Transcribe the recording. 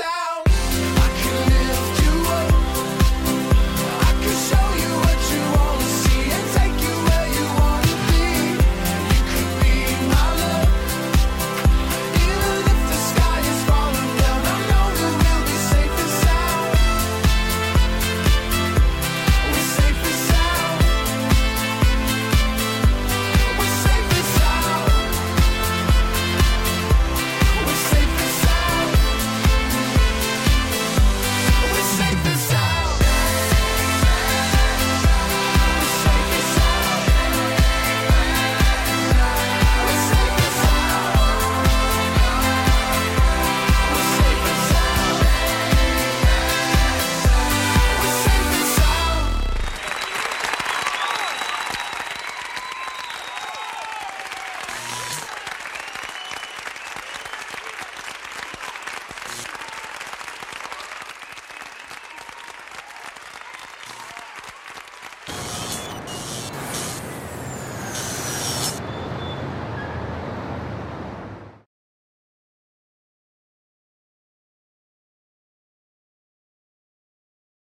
outside.